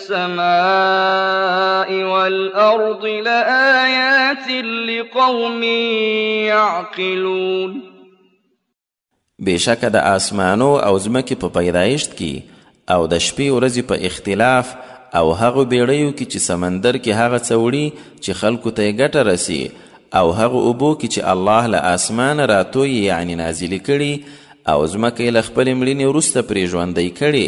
السماء والأرض لآيات لقوم يعقلون بشک د آسمانو او ځمکې په پیدایشت کې او د شپې ورځې په اختلاف او هغه بیړیو کې چې سمندر کې هغه څوړي چې خلکو ته ګټه رسی او هغه اوبو کې چې الله له آسمانه راتوی یعنی نازلی کړي او ځمکه له خپل مړینې وروسته پرې ژوندی کړي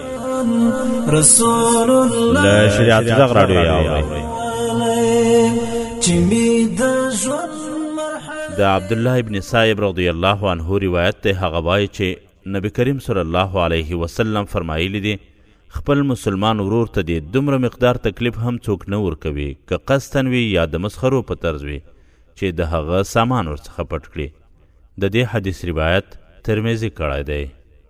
رسول الله لا شریعت زغ راډیو یاوي چې می د ژوند مرحله د عبد الله ابن صائب رضی الله عنه روایت ته هغه وایي چې نبی کریم صلی الله علیه وسلم فرمایلی دی خپل مسلمان ورور ته دی دومره مقدار تکلیف هم څوک نه ورکوي که قصدن وي یا د مسخرو په طرز وي چې د هغه سامان ورڅخه پټ کړي د دې حدیث روایت ترمذي کړی دی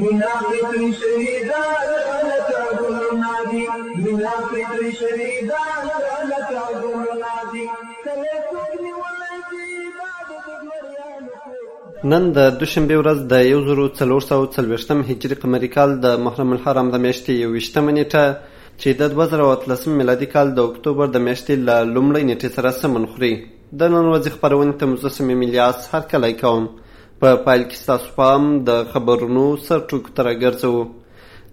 مینا فطری شهیدان غلطه ګلونه دي مینا فطری شهیدان غلطه ګلونه دي کله څوک نیولی دي دا د دګمریانو کور نن د دوشنبې ورځ د یو زرو څلور سوه څلوېښتم هجري قمري کال د محرم الحرام د میاشتې یوویشتمه نیټه چې د دوه زره او اتلسم میلادي کال د اکتوبر د میاشتې له لومړۍ نیټې سره سمون خوري د نن ورځې خپرونې ته مو زه صمیم الیاس هرکلی کوم په پیل کې ستاسو پام د خبرونو سر ټکو ته راګرځوو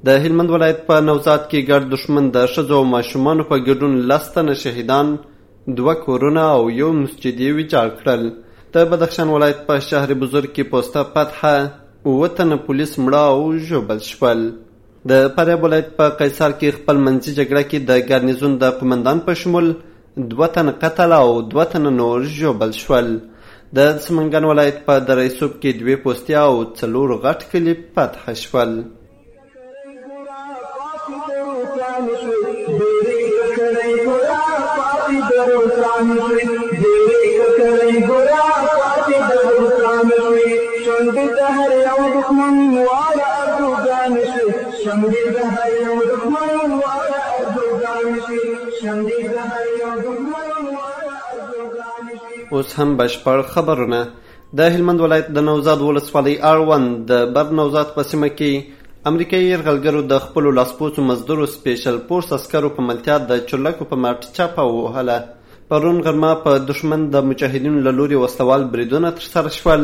د هلمند ولایت په نوزاد کې ګډ دښمن د ښځو او ماشومانو په ګډون لس تنه شهیدان دوه کورونه او یو مسجد یې ویجاړ کړل د بدخشان ولایت په شهر بزرګ کې پوسته فتحه اووه تنه پولیس مړه او ژوبل شول د فاریاب ولایت په قیصار کې خپل منځي جګړه کې د ګارنیزون د قومندان په شمول دوه تنه قتل او دوه تنه نور ژوبل شول. د سمنګان ولایت په دره صوب کې دوې پوستې او څلور غټ کلي فتح شول. ژوندی د هر یو دښمن مړه ارزوګانې شي. اوس هم بشپړ خبرونه د هلمند ولایت د نوزاد ولسوالۍ اړوند د بر نوزاد په سیمه کې امریکایي یرغلګرو د خپلو لاسپوڅو مزدورو سپېشل فورس عسکرو په ملتیا د چورلکو په مټ چاپه ووهله. پرون غرمه په دښمن د مجاهدینو له لوري وسلوال بریدونه ترسره شول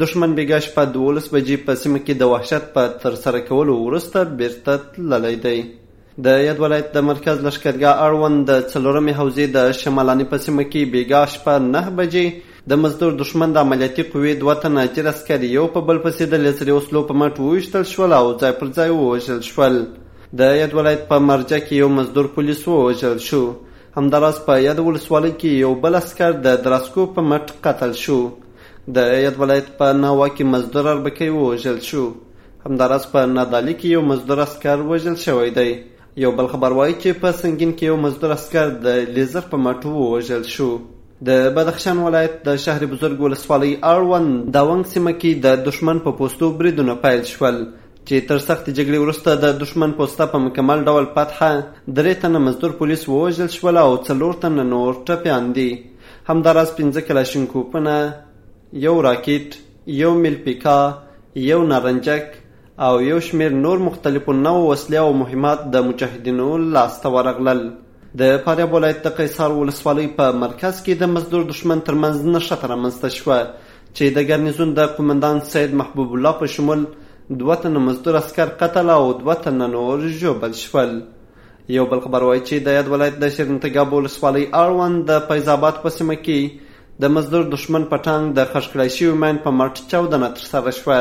دښمن بیګا شپه دوولس بجې په سیمه کې د وحشت په ترسره کولو وروسته بیرته تللی دی. د یاد ولایت د مرکز لښکرګاه اړوند د څلورمې حوزې د شمالاني په سیمه کې بیګا شپه نهه بجې د مزدور دښمن د عملیاتي قوې دوه تنه اجیر عسکر یو په بل پسې د لیزري وسلو په مټ وویشتل شول او ځای پر ځای ووژل شول. د یاد ولایت په مرجه کې یو مزدور پولیس ووژل شو. همداراز په یاده ولسوالۍ کې یو بل عسکر د دراسکو په مټ قتل شو. د ید ولایت په ناوا کې مزدور اربکی ووژل شو. همداراز په نادالي کې یو مزدور عسکر وژل شوی دی. یو بل خبر وایي چې په سنګین کې یو مزدور عسکر د لیزر په مټو ووژل شو. د بدخشان ولایت د شهر بزرګ ولسوالۍ اړوند داونګ سیمه کې د دښمن په پوستو بریدونه پیل شول چې تر سختې جګړې وروسته د دښمن پوسته په مکمل ډول فتحه، درې تنه مزدور پولیس ووژل شول او څلور تنه نور ټپیان دي. همداراز پنځه کلاشینکوپونه، یو راکټ، یو میل پیکا، یو نارنجک او یو شمېر نور مختلفو نوعو وسلې او مهمات د مجاهدینو لاس ته ورغلل. د فاریاب ولایت د قیصار ولسوالۍ په مرکز کې د مزدور دښمن ترمنځ نښته رامنځته شوه چې د ګرنیزون د قومندان سید محبوب الله په شمول دوه تنه مزدور عسکر قتل او دوه تنه نور ژوبل شول. یو بل خبر وایي چې د یاد ولایت د شیرنتګاب ولسوالۍ اړوند د فیض آباد په سیمه کې د مزدور دښمن په ټانګ د خښ کړای شوي ماین په مټ چاودنه ترسره شوه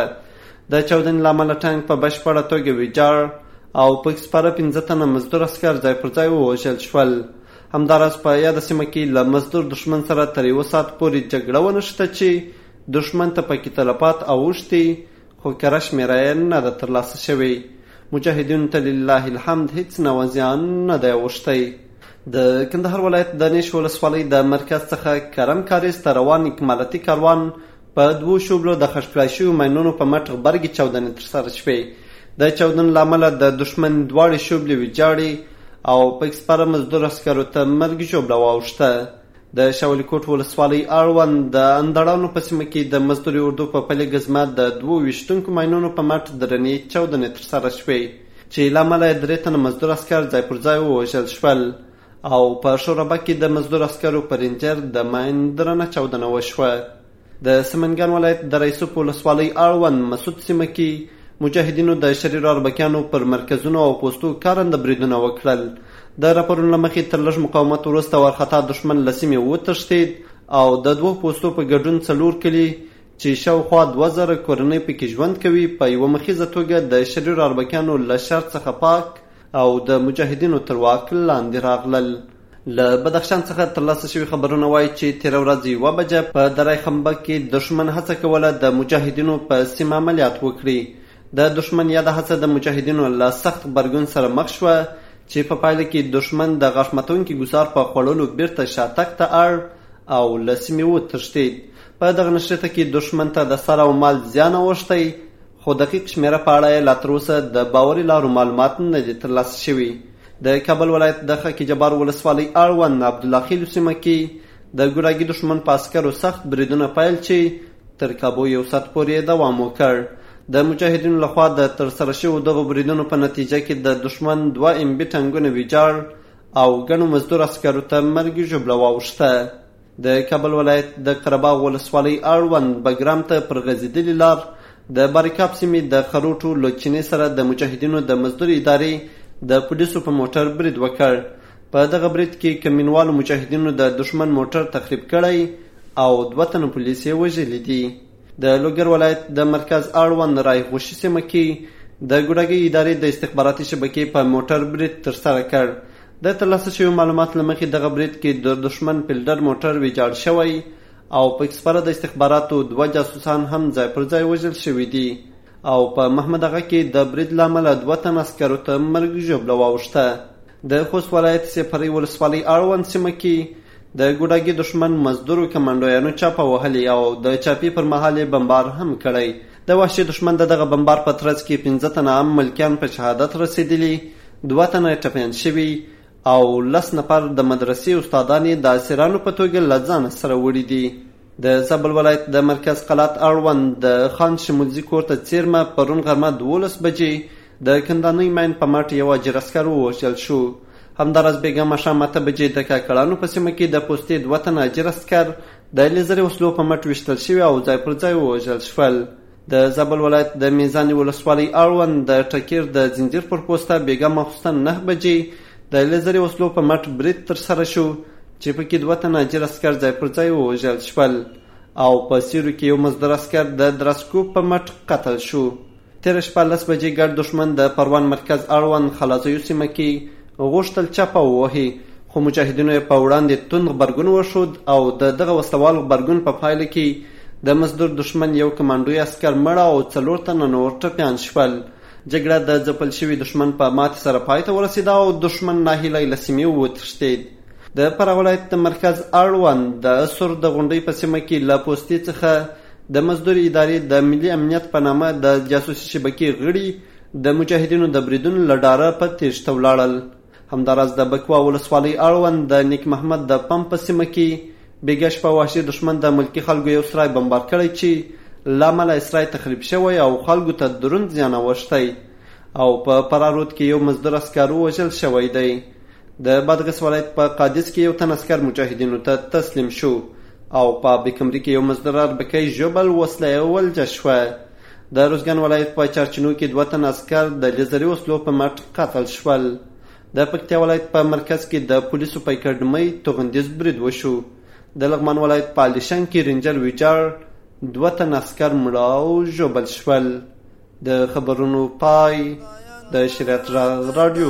د چاودنې له امله ټانګ په بشپړه توګه ویجاړ او پکې سپاره پنځه تنه مزدور عسکر ځای پر ځای ووژل شول همداراز په یاده سیمه کې له مزدور دښمن سره تر یوه ساعت پورې جګړه ونښته چې دښمن ته پکې تلفات اوښتي خو کره شمېره یې نه ده ترلاسه شوې. مجاهدینو ته لله الحمد هېڅ نوع زیان نه دی اوښتی. د کندهار ولایت د نیش ولسوالۍ د مرکز څخه کرم کاریز ته روان اکمالاتي کاروان په دوو شوبلو د خښ کړای شویو ماینونو په مټ غبرګې چاودنې ترسره شوې. د چاودنو له امله د دښمن دواړې شوبلې ویجاړې او پکې سپاره مزدور عسکرو ته مرګ ژوبله واوښته. د شاه ولیکوټ ولسوالۍ اړوند د اندړانو په سیمه کې د مزدوري اردو په پلې ګزمه د دوو ویشتونکو ماینونو په مټ درنې چاودنې ترسره شوې چې له امله یې درې تنه مزدور عسکر ځای پر ځای ووژل شول او په ښورابه کې د مزدور عسکرو په رینجر د ماین درنه چاودنه وشوه. د سمنګان ولایت د رئیسوپ ولسوالۍ اړوند مسود سیمه کې مجاهدینو د شریرو اربکیانو پر مرکزونو او پوستو کارنده بریدونه وکړل. د راپورونو له مخې تر لږ مقاومت وروسته وارخطا دښمن له سیمې وتښتید او د دوو پوستو په ګډون څلور کلي چې شاوخوا دوه زره کورنۍ پکې ژوند کوي په یوه مخیزه توګه د شریرو اربکیانو له شر څخه پاک او د مجاهدینو تر واک لاندې راغلل. له بدخشان څخه ترلاسه شوي خبرونه وایي چې تېره ورځ یوه بجه په درای خمبک کې دښمن هڅه کوله د مجاهدینو په سیمه عملیات وکړي. د دښمن یاده هڅه د مجاهدینو له سخت غبرګون سره مخ شوه چې په پایله کې دښمن د غاښ ماتونکي ګوزار په خوړلو بیرته شاتګ ته اړ او له سیمې وتښتید. په دغه نښته کې دښمن ته د سر او مال زیان اوښتی خو دقیق شمېره په اړه یې لا تر اوسه د باوري لارو معلومات نه دي ترلاسه شوي. د کابل ولایت د خاکي جبار ولسوالۍ اړوند عبدالله خیلو سیمه کې د ګوډاګي دښمن په عسکرو سخت بریدونه پیل چې تر کابو یو ساعت پورې یې دوام وکړ. د مجاهدینو لخوا د ترسره شوو دغو بریدونو په نتیجه کې د دښمن دوه ام بي ټانګونه ویجاړ او ګڼو مزدور عسکرو ته مرګي ژوبله واوښته. د کابل ولایت د قره باغ ولسوالۍ اړوند بګرام ته پر غځېدلې لار د باریکاب سیمې د خروټو له چینې سره د مجاهدینو د مزدور ادارې د پولیسو په موټر برید وکړ. په دغه برید کې کمینوالو مجاهدینو د دښمن موټر تخریب کړی او دوه تنه پولیس یې وژلي دي. د لوګر ولایت د مرکز اړوند رای غوشي سیمه کې د ګوډاګۍ ادارې د استخباراتي شبکې په موټر برید ترسره کړ. د ترلاسه شوي معلومات له مخې دغه برید کې د دښمن پلډر موټر ویجاړ شوی او پکې سپاره د استخباراتو دوه جاسوسان هم ځای پر ځای وژل شوي دي. او په محمد اغا کې د برید له امله دوه تنه عسکرو ته مرګ ژوبله واوښته. د خوست ولایت سېپرۍ ولسوالۍ اړوند سیمه کې د ګوډاګي دښمن مزدورو کمانډویانو چاپه وهلې او د چاپې پر مهال یې بمبار هم کړی. د وحشي دښمن د دغه بمبار په ترڅ کې پنځه تنه عام ملکیان په شهادت رسېدلي، دوه تنه ټپیان شوي او لس نفر د مدرسې استادان یې د اسیرانو په توګه له ځانه سره وړي دي. د زابل ولایت د مرکز قلات اړوند د خان شمولزي کور ته څیرمه پرون غرمه دولس بجې د کندانۍ مین په مټ یو اجر عسکر ووژل شو همداراز بیګا ماښام اته بجې د کاکړانو په سیمه کې د پوستې دوه تنه اجر عسکر د لیزري وسلو په مټ ویشتل شوي او ځای پر ځای ووژل شول د زابل ولایت د میزانې ولسوالۍ اړوند د ټکیر د زنجیر پر پوسته بېګا ماخوستن نهه بجې د لیزري وسلو په مټ برید ترسره شو چې پکې دوه تنه اجیر عسکر ځای پر ځای ووژل شول او په سیرو کې یو مزدور عسکر د درسکوب په مټ قتل شو تېره شپه لس بجې ګډ دښمن د پروان مرکز اړوند خلازیو سیمه کې غوښتل چاپه ووهي خو مجاهدینو یې په وړاندې توند غبرګون وښود او د دغه وسلوال غبرګون په پایله کې د مزدور دښمن یو کمانډوي عسکر مړ او څلور تنه نور ټپیان شول. جګړه د ځپل شوي دښمن په ماتې سره پای ته ورسېده او دښمن ناهیلی له سیمې وتښتېد. د فراه ولایت د مرکز اړوند د سر د غونډۍ په سیمه کې له پوستې څخه د مزدور ادارې د ملي امنیت په نامه د جاسوسي شبکې غړي د مجاهدینو د بریدونو له ډاره په تېښته ولاړل. همداراز د بکوا ولسوالۍ اړوند د نیک محمد د پمپ په سیمه کې بیګا شپه وحشي دښمن د ملکي خلکو یو سرای بمبار کړی چې له امله یې سرای تخریب شوی او خلکو ته دروند زیان اوښتی او په فراه رود کې یو مزدور عسکر ووژل شوی دی د بادغیس ولایت په قادس کې یو تن عسکر مجاهدینو ته تسلیم شو او په بکمري کې یو مزدور اربکی ژوبل وسله یې ولجه شوه د ارزګان ولایت په چارچینو کې دوه تن عسکر د لیزري وسلو په مټ قتل شول. د پکتیا ولایت په مرکز کې د پولیسو په اکاډمۍ توغندیز برید وشو. د لغمان ولایت په علیشنګ کې رینجر ویجاړ دوه تن عسکر مړه او ژوبل شول. د خبرونو پای د شریعت غږ راډیو.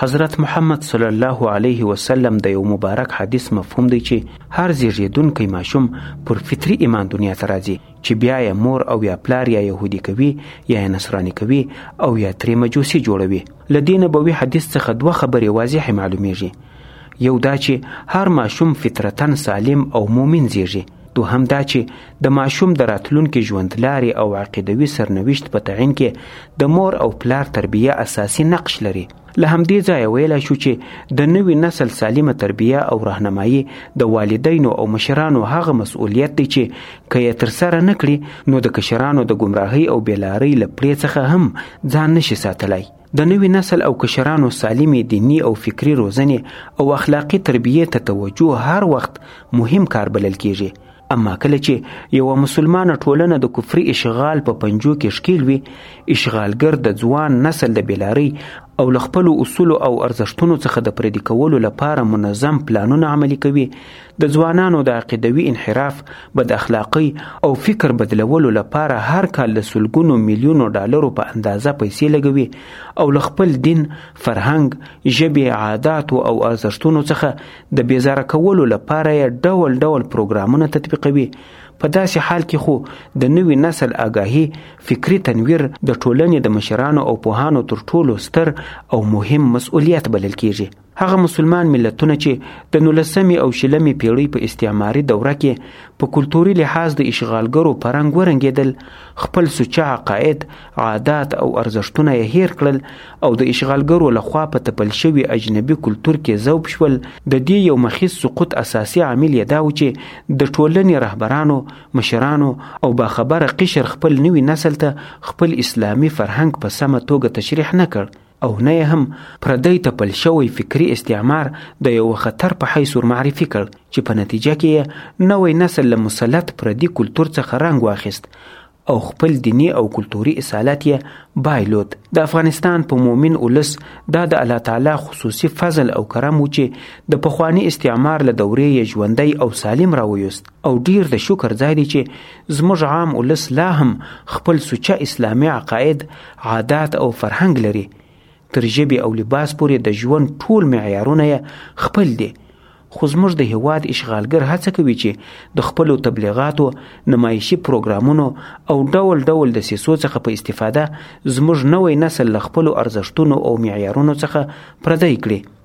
حضرت محمد صلی الله علیه وسلم د یو مبارک حدیث مفهوم دی چې هر زیږیدونکی ماشوم پر فطري ایمان دنیا ته راځي چې بیا یې مور او یا پلار یا یهودي کوي یا یې نصراني کوي او یا ترې مجوسي جوړوي له دې نبوي حدیث څخه دوه خبرې واضحې معلومیږي یو دا چې هر ماشوم فطرتا سالم او مؤمن زیږي دوهم دا چې د ماشوم د راتلونکي ژوندلارې او عقیدوي سرنوشت په تعین کې د مور او پلار تربیه اساسي نقش لري له همدې ځایه ویلی شو چې د نوي نسل سالمه تربیه او راهنمایي د والدینو او مشرانو هغه مسؤلیت دی چې که یې ترسره نه کړي نو د کشرانو د ګمراهۍ او بېلارۍ له پړې څخه هم ځان نشي ساتلی د نوي نسل او کشرانو سالمې دیني او فکري روزنې او اخلاقي تربیې ته توجه هر وخت مهم کار بلل کیږي اما کله چې یوه مسلمانه ټولنه د کفري اشغال په پنجو کې ښکیل وي اشغالګر د ځوان نسل د بیلارۍ او له خپلو اصولو او ارزښتونو څخه د پردي کولو لپاره منظم پلانونه عملي کوي د ځوانانو د عقیدوي انحراف، بد اخلاقۍ او فکر بدلولو لپاره هر کال د سلګونو میلیونو ډالرو په اندازه پیسې لګوي او له خپل دین، فرهنګ، ژبې، عاداتو او ارزښتونو څخه د بیزاره کولو لپاره یې ډول ډول پروګرامونه تطبیقوي، په داسې حال کې خو د نوي نسل آګاهي، فکري تنویر د ټولنې د مشرانو او پوهانو تر ټولو ستر او مهم مسؤلیت بلل کېږي. هغه مسلمان ملتونه چې د نولسمې او شلمې پیړۍ په استعماري دوره کې په کلتوري لحاظ د اشغالګرو په رنګ ورنګېدل خپل سوچه عقاید عادات او ارزښتونه یې هیر کړل او د اشغالګرو لخوا په تپل شوي اجنبي کلتور کې ذوب شول د دې یو مخیز سقوط اساسي عامل یې دا و چې د ټولنې رهبرانو مشرانو او باخبره قشر خپل نوي نسل ته خپل اسلامي فرهنګ په سمه توګه تشریح نه کړ او نه یې هم پردی تپل شوی فکري استعمار د یوه خطر په حیث ورمعرفي کړ چې په نتیجه کې یې نوی نسل له مسلط پردي کلتور څخه رنګ واخیست او خپل دیني او کلتوري اصالت یې بایلود د افغانستان په مؤمن ولس دا د الله تعالی خصوصي فضل او کرم و چې د پخواني استعمار له دورې یې ژوندی او سالم راویوست او ډیر د شکر ځای دی چې زموږ عام ولس لا هم خپل سوچه اسلامي عقاید عادات او فرهنګ لري تر ژبې او لباس پورې د ژوند ټول معیارونه یې خپل دي خو زموږ د هیواد اشغالګر هڅه کوي چې د خپلو تبلیغاتو نمایشي پروګرامونو او ډول ډول د سیسو څخه په استفاده زموږ نوی نسل له خپلو ارزښتونو او معیارونو څخه پردی کړي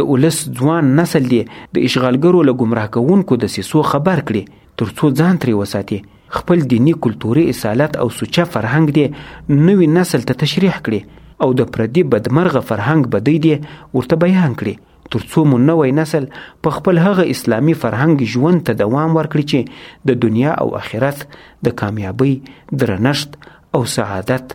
د ولس ځوان نسل دې د اشغالګرو له ګمراه کوونکو دسیسو خبر کړي ترڅو ځان ترې وساتي خپل دیني کلتوري اصالت او سوچه فرهنګ دې نوي نسل ته تشریح کړي او د پردي بدمرغه فرهنګ بدۍ دې ورته بیان کړي ترڅو مو نوی نسل په خپل هغه اسلامي فرهنګ ژوند ته دوام ورکړي چې د دنیا او آخرت د کامیابۍ درنښت او سعادت